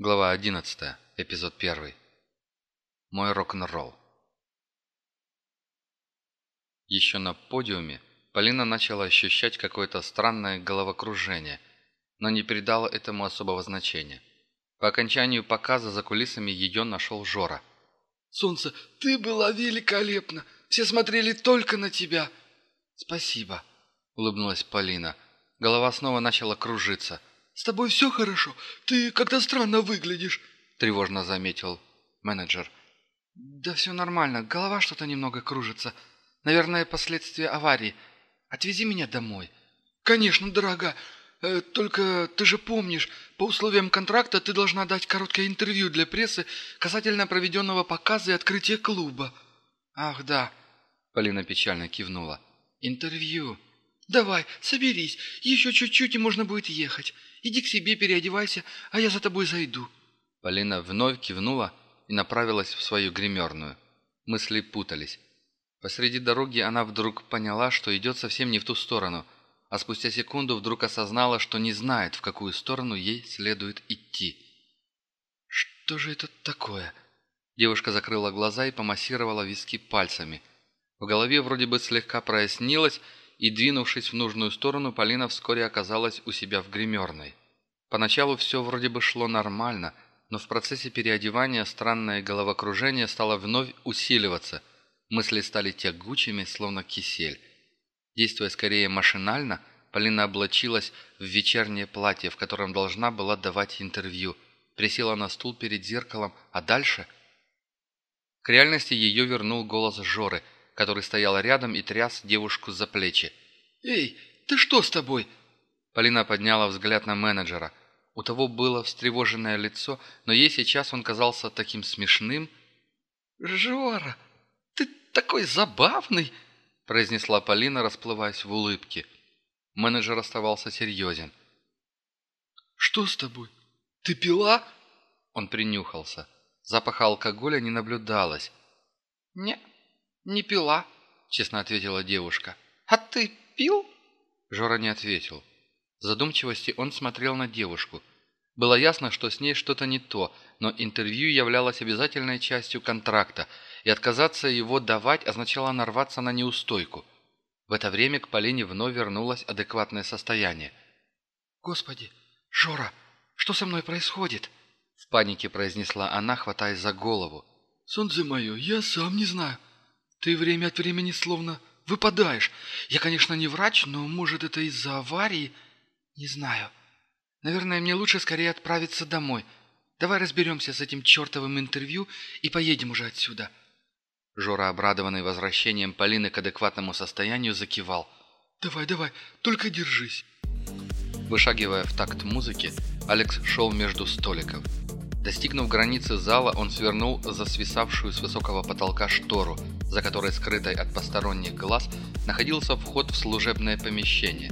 Глава 11. Эпизод 1. Мой рок-н-ролл. Еще на подиуме Полина начала ощущать какое-то странное головокружение, но не придала этому особого значения. По окончанию показа за кулисами ее нашел Жора. «Солнце, ты была великолепна! Все смотрели только на тебя!» «Спасибо», — улыбнулась Полина. Голова снова начала кружиться — «С тобой все хорошо? Ты как-то странно выглядишь», — тревожно заметил менеджер. «Да все нормально. Голова что-то немного кружится. Наверное, последствия аварии. Отвези меня домой». «Конечно, дорога. Э, только ты же помнишь, по условиям контракта ты должна дать короткое интервью для прессы касательно проведенного показа и открытия клуба». «Ах, да», — Полина печально кивнула. «Интервью. Давай, соберись. Еще чуть-чуть, и можно будет ехать. Иди к себе, переодевайся, а я за тобой зайду». Полина вновь кивнула и направилась в свою гримерную. Мысли путались. Посреди дороги она вдруг поняла, что идет совсем не в ту сторону, а спустя секунду вдруг осознала, что не знает, в какую сторону ей следует идти. «Что же это такое?» Девушка закрыла глаза и помассировала виски пальцами. В голове вроде бы слегка прояснилось, и, двинувшись в нужную сторону, Полина вскоре оказалась у себя в гримерной. Поначалу все вроде бы шло нормально, но в процессе переодевания странное головокружение стало вновь усиливаться. Мысли стали тягучими, словно кисель. Действуя скорее машинально, Полина облачилась в вечернее платье, в котором должна была давать интервью. Присела на стул перед зеркалом, а дальше... К реальности ее вернул голос Жоры – который стоял рядом и тряс девушку за плечи. «Эй, ты что с тобой?» Полина подняла взгляд на менеджера. У того было встревоженное лицо, но ей сейчас он казался таким смешным. «Жора, ты такой забавный!» произнесла Полина, расплываясь в улыбке. Менеджер оставался серьезен. «Что с тобой? Ты пила?» Он принюхался. Запаха алкоголя не наблюдалось. «Не, «Не пила», — честно ответила девушка. «А ты пил?» Жора не ответил. В задумчивости он смотрел на девушку. Было ясно, что с ней что-то не то, но интервью являлось обязательной частью контракта, и отказаться его давать означало нарваться на неустойку. В это время к Полине вновь вернулось адекватное состояние. «Господи, Жора, что со мной происходит?» В панике произнесла она, хватаясь за голову. «Солнце мое, я сам не знаю. Ты время от времени словно выпадаешь. Я, конечно, не врач, но, может, это из-за аварии? Не знаю. Наверное, мне лучше скорее отправиться домой. Давай разберемся с этим чертовым интервью и поедем уже отсюда». Жора, обрадованный возвращением Полины к адекватному состоянию, закивал. «Давай, давай, только держись». Вышагивая в такт музыки, Алекс шел между столиков. Достигнув границы зала, он свернул за свисавшую с высокого потолка штору, за которой, скрытой от посторонних глаз, находился вход в служебное помещение.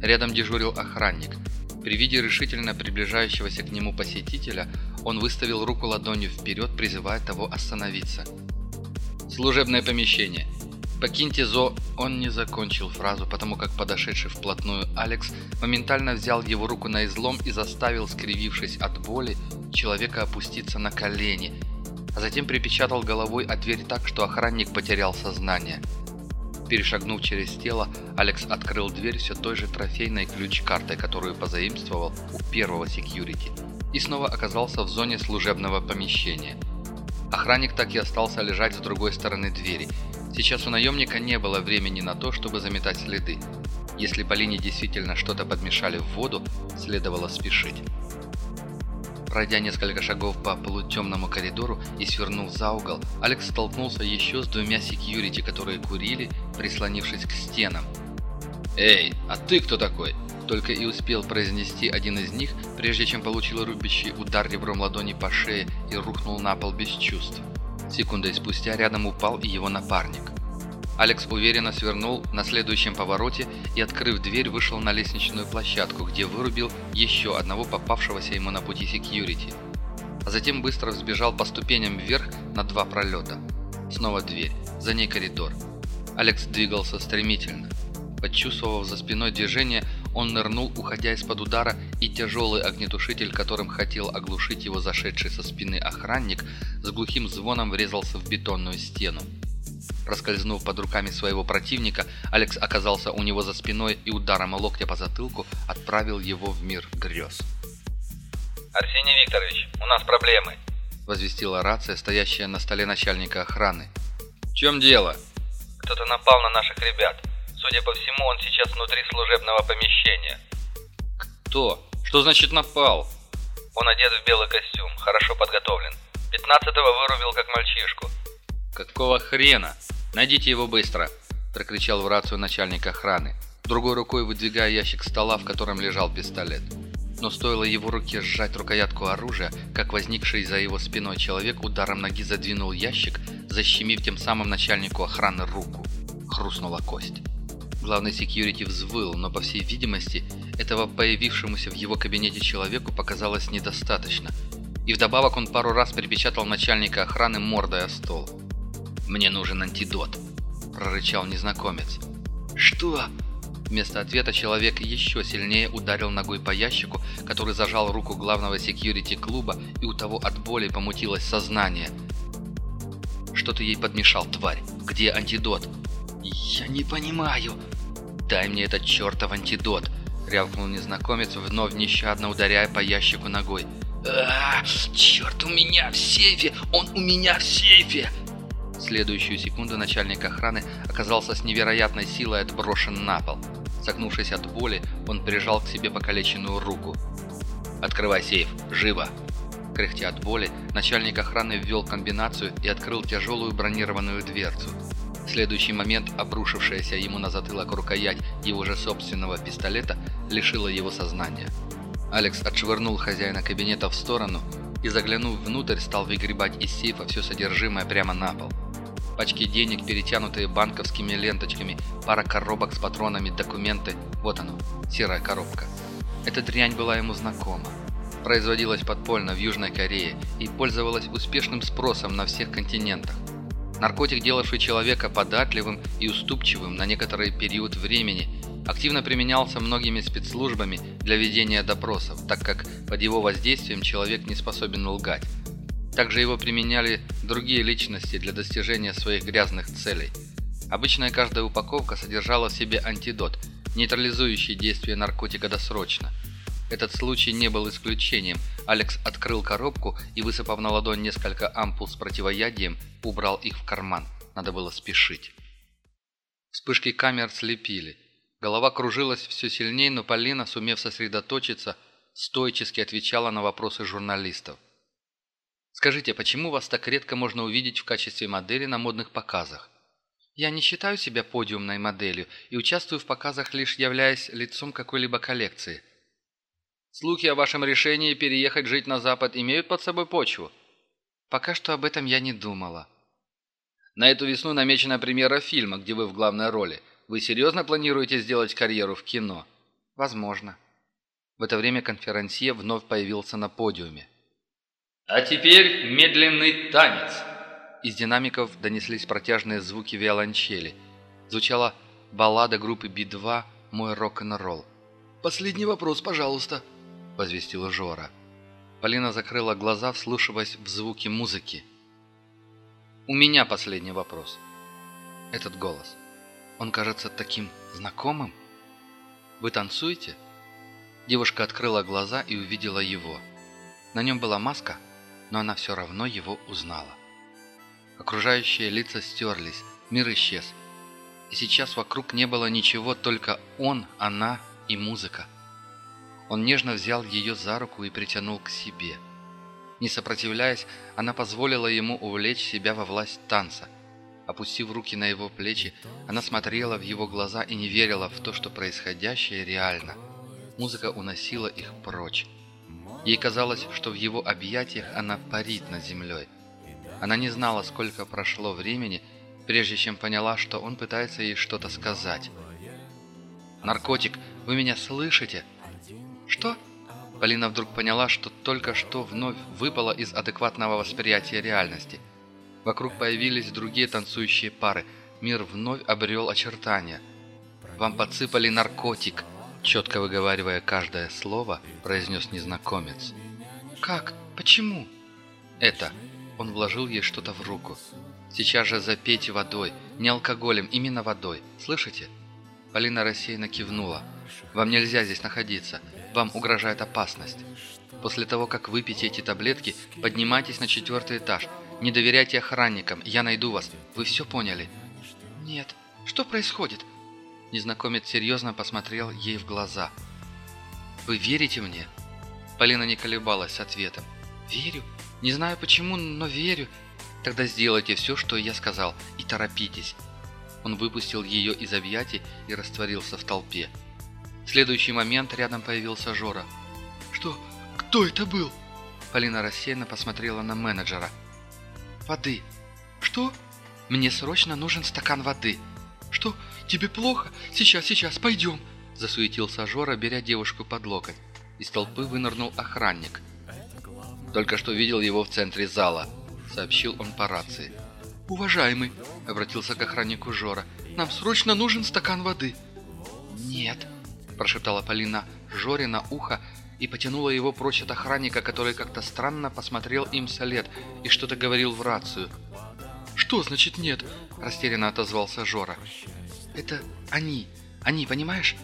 Рядом дежурил охранник. При виде решительно приближающегося к нему посетителя, он выставил руку ладонью вперед, призывая того остановиться. «Служебное помещение. Покиньте ЗО...» Он не закончил фразу, потому как подошедший вплотную Алекс моментально взял его руку на излом и заставил, скривившись от боли, человека опуститься на колени – а затем припечатал головой о дверь так, что охранник потерял сознание. Перешагнув через тело, Алекс открыл дверь все той же трофейной ключ-картой, которую позаимствовал у первого секьюрити, и снова оказался в зоне служебного помещения. Охранник так и остался лежать с другой стороны двери. Сейчас у наемника не было времени на то, чтобы заметать следы. Если Полине действительно что-то подмешали в воду, следовало спешить. Пройдя несколько шагов по полутемному коридору и свернув за угол, Алекс столкнулся еще с двумя секьюрити, которые курили, прислонившись к стенам. «Эй, а ты кто такой?» Только и успел произнести один из них, прежде чем получил рубящий удар ребром ладони по шее и рухнул на пол без чувств. Секундой спустя рядом упал и его напарник. Алекс уверенно свернул на следующем повороте и, открыв дверь, вышел на лестничную площадку, где вырубил еще одного попавшегося ему на пути секьюрити. А затем быстро взбежал по ступеням вверх на два пролета. Снова дверь, за ней коридор. Алекс двигался стремительно. Почувствовав за спиной движение, он нырнул, уходя из-под удара, и тяжелый огнетушитель, которым хотел оглушить его зашедший со спины охранник, с глухим звоном врезался в бетонную стену. Проскользнув под руками своего противника, Алекс оказался у него за спиной и ударом локтя по затылку отправил его в мир грез. «Арсений Викторович, у нас проблемы», — возвестила рация, стоящая на столе начальника охраны. «В чем дело?» «Кто-то напал на наших ребят. Судя по всему, он сейчас внутри служебного помещения». «Кто? Что значит напал?» «Он одет в белый костюм, хорошо подготовлен. Пятнадцатого вырубил как мальчишку». «Какого хрена?» «Найдите его быстро!» – прокричал в рацию начальник охраны, другой рукой выдвигая ящик стола, в котором лежал пистолет. Но стоило его руке сжать рукоятку оружия, как возникший за его спиной человек ударом ноги задвинул ящик, защемив тем самым начальнику охраны руку. Хрустнула кость. Главный секьюрити взвыл, но, по всей видимости, этого появившемуся в его кабинете человеку показалось недостаточно. И вдобавок он пару раз припечатал начальника охраны мордой о стол. «Мне нужен антидот», – прорычал незнакомец. «Что?» Вместо ответа человек еще сильнее ударил ногой по ящику, который зажал руку главного секьюрити-клуба, и у того от боли помутилось сознание. «Что ты ей подмешал, тварь? Где антидот?» «Я не понимаю». «Дай мне этот чертов антидот!» — рявкнул незнакомец, вновь нещадно ударяя по ящику ногой. «А, черт, у меня в сейфе! Он у меня в сейфе!» Следующую секунду начальник охраны оказался с невероятной силой отброшен на пол. Согнувшись от боли, он прижал к себе покалеченную руку. «Открывай сейф! Живо!» Кряхтя от боли, начальник охраны ввел комбинацию и открыл тяжелую бронированную дверцу. В следующий момент обрушившаяся ему на затылок рукоять его же собственного пистолета лишила его сознания. Алекс отшвырнул хозяина кабинета в сторону и, заглянув внутрь, стал выгребать из сейфа все содержимое прямо на пол пачки денег, перетянутые банковскими ленточками, пара коробок с патронами, документы. Вот оно, серая коробка. Эта дрянь была ему знакома. Производилась подпольно в Южной Корее и пользовалась успешным спросом на всех континентах. Наркотик, делавший человека податливым и уступчивым на некоторый период времени, активно применялся многими спецслужбами для ведения допросов, так как под его воздействием человек не способен лгать. Также его применяли другие личности для достижения своих грязных целей. Обычная каждая упаковка содержала в себе антидот, нейтрализующий действие наркотика досрочно. Этот случай не был исключением. Алекс открыл коробку и, высыпав на ладонь несколько ампул с противоядием, убрал их в карман. Надо было спешить. Вспышки камер слепили. Голова кружилась все сильнее, но Полина, сумев сосредоточиться, стойчески отвечала на вопросы журналистов. Скажите, почему вас так редко можно увидеть в качестве модели на модных показах? Я не считаю себя подиумной моделью и участвую в показах, лишь являясь лицом какой-либо коллекции. Слухи о вашем решении переехать жить на Запад имеют под собой почву? Пока что об этом я не думала. На эту весну намечена премьера фильма, где вы в главной роли. Вы серьезно планируете сделать карьеру в кино? Возможно. В это время конферансье вновь появился на подиуме. А теперь медленный танец. Из динамиков донеслись протяжные звуки виолончели. Звучала баллада группы Би-2 «Мой рок-н-ролл». «Последний вопрос, пожалуйста», — возвестила Жора. Полина закрыла глаза, вслушиваясь в звуки музыки. «У меня последний вопрос. Этот голос. Он кажется таким знакомым. Вы танцуете?» Девушка открыла глаза и увидела его. На нем была маска — но она все равно его узнала. Окружающие лица стерлись, мир исчез. И сейчас вокруг не было ничего, только он, она и музыка. Он нежно взял ее за руку и притянул к себе. Не сопротивляясь, она позволила ему увлечь себя во власть танца. Опустив руки на его плечи, она смотрела в его глаза и не верила в то, что происходящее реально. Музыка уносила их прочь. Ей казалось, что в его объятиях она парит над землей. Она не знала, сколько прошло времени, прежде чем поняла, что он пытается ей что-то сказать. «Наркотик, вы меня слышите?» «Что?» Полина вдруг поняла, что только что вновь выпала из адекватного восприятия реальности. Вокруг появились другие танцующие пары. Мир вновь обрел очертания. «Вам подсыпали наркотик», Четко выговаривая каждое слово, произнес незнакомец. «Как? Почему?» «Это». Он вложил ей что-то в руку. «Сейчас же запейте водой. Не алкоголем, именно водой. Слышите?» Полина рассеянно кивнула. «Вам нельзя здесь находиться. Вам угрожает опасность. После того, как выпьете эти таблетки, поднимайтесь на четвертый этаж. Не доверяйте охранникам. Я найду вас. Вы все поняли?» «Нет. Что происходит?» Незнакомец серьезно посмотрел ей в глаза. «Вы верите мне?» Полина не колебалась с ответом. «Верю. Не знаю почему, но верю. Тогда сделайте все, что я сказал, и торопитесь». Он выпустил ее из объятий и растворился в толпе. В следующий момент рядом появился Жора. «Что? Кто это был?» Полина рассеянно посмотрела на менеджера. «Воды». «Что?» «Мне срочно нужен стакан воды». «Что? Тебе плохо? Сейчас, сейчас, пойдем!» Засуетился Жора, беря девушку под локоть. Из толпы вынырнул охранник. «Только что видел его в центре зала», — сообщил он по рации. «Уважаемый», — обратился к охраннику Жора, — «нам срочно нужен стакан воды». «Нет», — прошептала Полина Жоре на ухо и потянула его прочь от охранника, который как-то странно посмотрел им вслед и что-то говорил в рацию. «Что значит нет?» – растерянно отозвался Жора. «Это они. Они, понимаешь?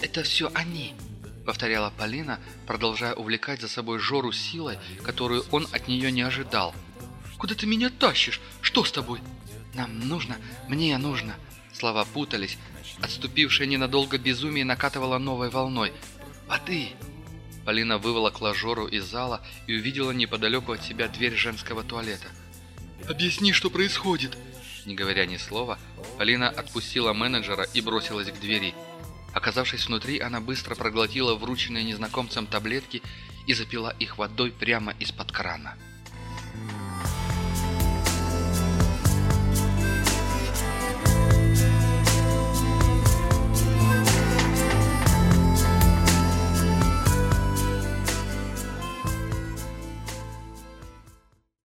Это все они!» – повторяла Полина, продолжая увлекать за собой Жору силой, которую он от нее не ожидал. «Куда ты меня тащишь? Что с тобой?» «Нам нужно, мне нужно!» Слова путались. Отступившее ненадолго безумие накатывало новой волной. «Воды!» Полина выволокла Жору из зала и увидела неподалеку от себя дверь женского туалета. «Объясни, что происходит!» Не говоря ни слова, Полина отпустила менеджера и бросилась к двери. Оказавшись внутри, она быстро проглотила врученные незнакомцам таблетки и запила их водой прямо из-под крана.